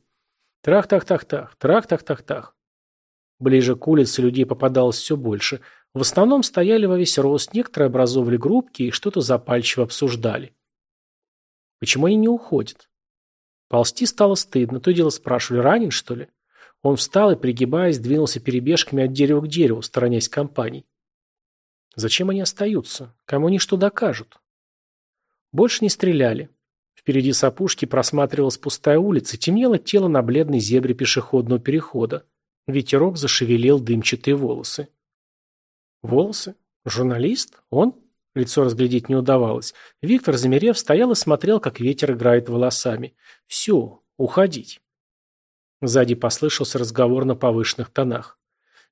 Трах-тах-тах-тах! Трах-тах-тах-тах!» Ближе к улице людей попадалось все больше. В основном стояли во весь рост, некоторые образовывали группки и что-то запальчиво обсуждали. «Почему они не уходят?» Ползти стало стыдно, то дело спрашивали, ранен что ли? Он встал и, пригибаясь, двинулся перебежками от дерева к дереву, сторонясь компаний. Зачем они остаются? Кому они что докажут? Больше не стреляли. Впереди сапушки просматривалась пустая улица, темнело тело на бледной зебре пешеходного перехода. Ветерок зашевелил дымчатые волосы. Волосы? Журналист? Он? Лицо разглядеть не удавалось. Виктор, замерев, стоял и смотрел, как ветер играет волосами. Все, уходить. Сзади послышался разговор на повышенных тонах.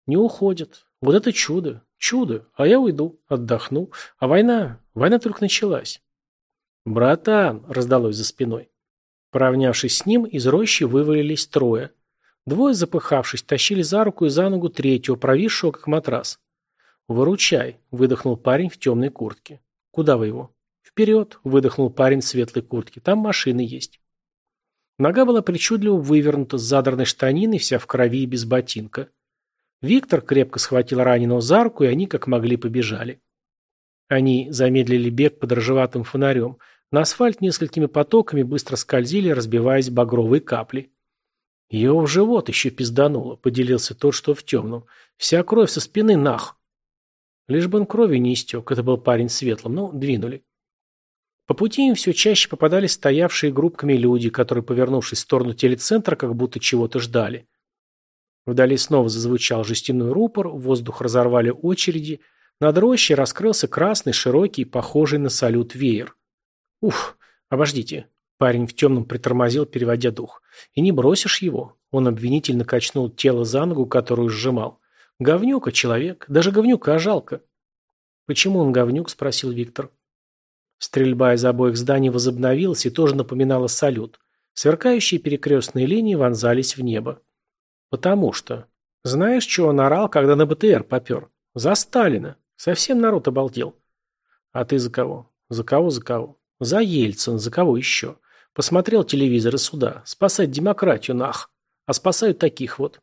Не уходят. Вот это чудо. Чудо. А я уйду. Отдохну. А война? Война только началась. «Братан!» – раздалось за спиной. Поравнявшись с ним, из рощи вывалились трое. Двое, запыхавшись, тащили за руку и за ногу третьего, провисшего как матрас. «Выручай!» – выдохнул парень в темной куртке. «Куда вы его?» «Вперед!» – выдохнул парень в светлой куртке. «Там машины есть». Нога была причудливо вывернута с задранной штанины, вся в крови и без ботинка. Виктор крепко схватил раненого за руку, и они как могли побежали. Они замедлили бег под ржеватым фонарем – на асфальт несколькими потоками быстро скользили, разбиваясь багровые капли. Ее в живот еще пиздануло, поделился тот, что в темном. Вся кровь со спины нах. Лишь бы он крови не истек, это был парень светлым, но ну, двинули. По пути им все чаще попадались стоявшие группками люди, которые, повернувшись в сторону телецентра, как будто чего-то ждали. Вдали снова зазвучал жестяной рупор, воздух разорвали очереди, над рощей раскрылся красный, широкий, похожий на салют веер. Уф, а обождите. Парень в темном притормозил, переводя дух. И не бросишь его. Он обвинительно качнул тело за ногу, которую сжимал. Говнюка человек, даже говнюка жалко. Почему он говнюк, спросил Виктор. Стрельба из обоих зданий возобновилась и тоже напоминала салют. Сверкающие перекрестные линии вонзались в небо. Потому что. Знаешь, чего он орал, когда на БТР попер? За Сталина. Совсем народ обалдел. А ты за кого? За кого, за кого? За Ельцин, за кого еще? Посмотрел телевизор и суда. Спасать демократию, нах. А спасают таких вот.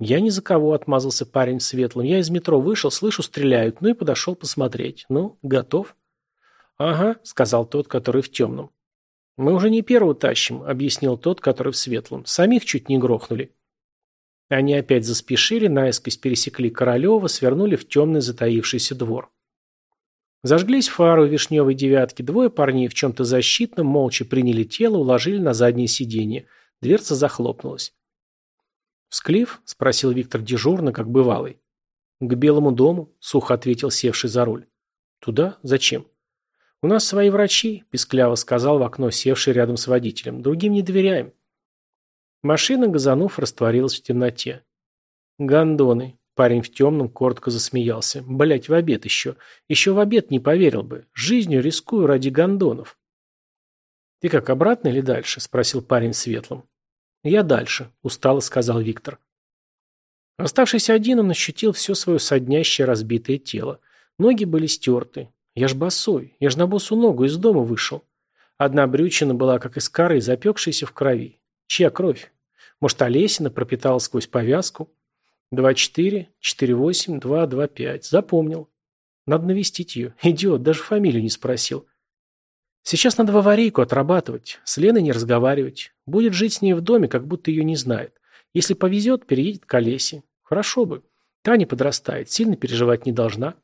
Я ни за кого отмазался парень светлым. Я из метро вышел, слышу, стреляют. Ну и подошел посмотреть. Ну, готов? Ага, сказал тот, который в темном. Мы уже не первого тащим, объяснил тот, который в светлом. Самих чуть не грохнули. Они опять заспешили, наискось пересекли Королева, свернули в темный затаившийся двор. Зажглись фары вишневой девятки, двое парней в чем-то защитном молча приняли тело, уложили на заднее сиденье. Дверца захлопнулась. «Склиф?» – спросил Виктор дежурно, как бывалый. «К Белому дому», – сухо ответил севший за руль. «Туда? Зачем?» «У нас свои врачи», – пискляво сказал в окно севший рядом с водителем. «Другим не доверяем». Машина, газанув, растворилась в темноте. «Гондоны», Парень в темном коротко засмеялся. Блять, в обед еще. Еще в обед не поверил бы. Жизнью рискую ради гондонов». «Ты как, обратно или дальше?» – спросил парень светлым. «Я дальше», – устало сказал Виктор. Оставшись один, он ощутил все свое соднящее разбитое тело. Ноги были стерты. Я ж босой. Я ж на босу ногу из дома вышел. Одна брючина была, как из коры, запекшаяся в крови. Чья кровь? Может, Олесина пропитала сквозь повязку? два четыре четыре восемь два два пять. Запомнил. Надо навестить ее. Идиот, даже фамилию не спросил. Сейчас надо в аварийку отрабатывать, с Леной не разговаривать. Будет жить с ней в доме, как будто ее не знает. Если повезет, переедет к Олесе. Хорошо бы. Таня подрастает, сильно переживать не должна.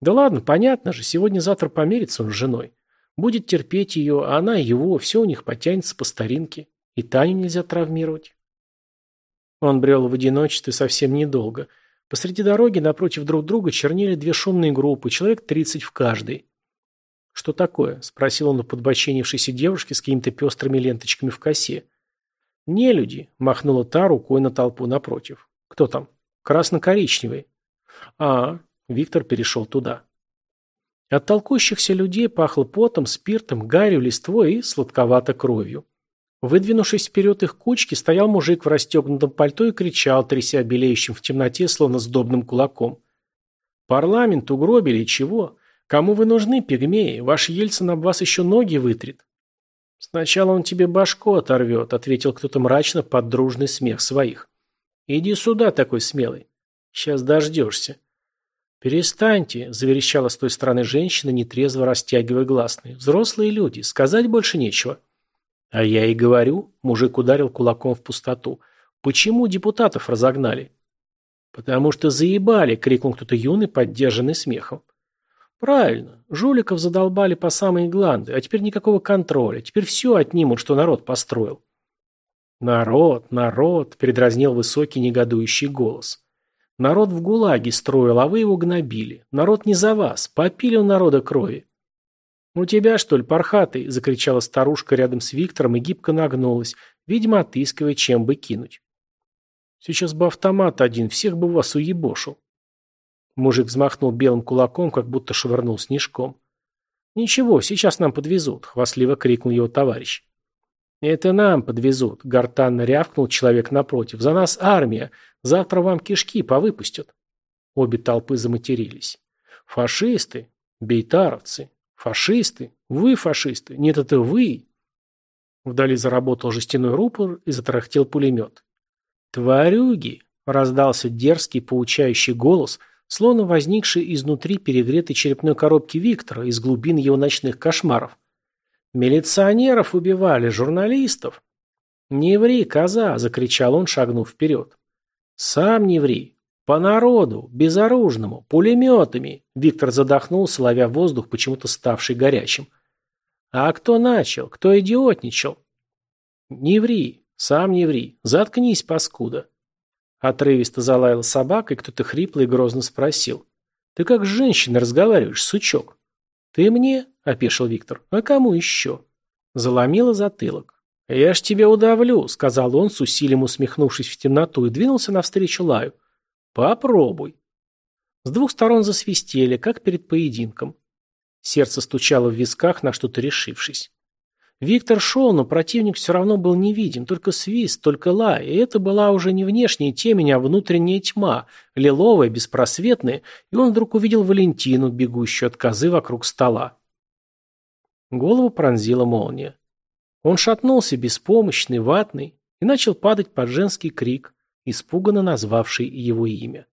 Да ладно, понятно же, сегодня-завтра помирится он с женой. Будет терпеть ее, а она его, все у них потянется по старинке. И Таню нельзя травмировать. Он брел в одиночестве совсем недолго. Посреди дороги, напротив друг друга, чернели две шумные группы, человек тридцать в каждой. «Что такое?» – спросил он у подбоченившейся девушки с какими-то пестрыми ленточками в косе. «Не люди», – махнула та рукой на толпу напротив. «Кто там?» «Красно-коричневый». «А, Виктор перешел туда». От толкущихся людей пахло потом, спиртом, гарью, листвой и сладковато кровью. Выдвинувшись вперед их кучки, стоял мужик в расстегнутом пальто и кричал, тряся белеющим в темноте, словно сдобным кулаком. «Парламент угробили, чего? Кому вы нужны, пигмеи? Ваш Ельцин об вас еще ноги вытрет». «Сначала он тебе башку оторвет», — ответил кто-то мрачно под дружный смех своих. «Иди сюда, такой смелый. Сейчас дождешься». «Перестаньте», — заверещала с той стороны женщина, нетрезво растягивая гласные. «Взрослые люди, сказать больше нечего». А я и говорю, мужик ударил кулаком в пустоту. Почему депутатов разогнали? Потому что заебали, крикнул кто-то юный, поддержанный смехом. Правильно, жуликов задолбали по самые гланды, а теперь никакого контроля, теперь все отнимут, что народ построил. Народ, народ, передразнил высокий негодующий голос. Народ в ГУЛАГе строил, а вы его гнобили. Народ не за вас, попили у народа крови. «У тебя, что ли, пархатый?» – закричала старушка рядом с Виктором, и гибко нагнулась, видимо, отыскивая, чем бы кинуть. «Сейчас бы автомат один, всех бы вас уебошил». Мужик взмахнул белым кулаком, как будто швырнул снежком. «Ничего, сейчас нам подвезут», – хвастливо крикнул его товарищ. «Это нам подвезут», – гортанно рявкнул человек напротив. «За нас армия. Завтра вам кишки повыпустят». Обе толпы заматерились. «Фашисты! Бейтаровцы! Фашисты? Вы фашисты? Нет, это вы!» Вдали заработал жестяной рупор и затарахтел пулемет. «Тварюги!» — раздался дерзкий, поучающий голос, словно возникший изнутри перегретой черепной коробки Виктора из глубин его ночных кошмаров. «Милиционеров убивали, журналистов!» «Не ври, коза!» — закричал он, шагнув вперед. «Сам не ври. «По народу! Безоружному! Пулеметами!» Виктор задохнул, ловя воздух, почему-то ставший горячим. «А кто начал? Кто идиотничал?» «Не ври! Сам не ври! Заткнись, паскуда!» Отрывисто залаяла собака, и кто-то хрипло и грозно спросил. «Ты как с женщиной разговариваешь, сучок?» «Ты мне?» – опешил Виктор. «А кому еще?» Заломила затылок. «Я ж тебя удавлю», – сказал он, с усилием усмехнувшись в темноту, и двинулся навстречу Лаю. Попробуй. С двух сторон засвистели, как перед поединком. Сердце стучало в висках, на что-то решившись. Виктор шел, но противник все равно был невидим, только свист, только лай, и это была уже не внешняя темень, а внутренняя тьма, лиловая, беспросветная, и он вдруг увидел Валентину, бегущую от козы вокруг стола. Голову пронзила молния. Он шатнулся, беспомощный, ватный, и начал падать под женский крик испуганно назвавший его имя.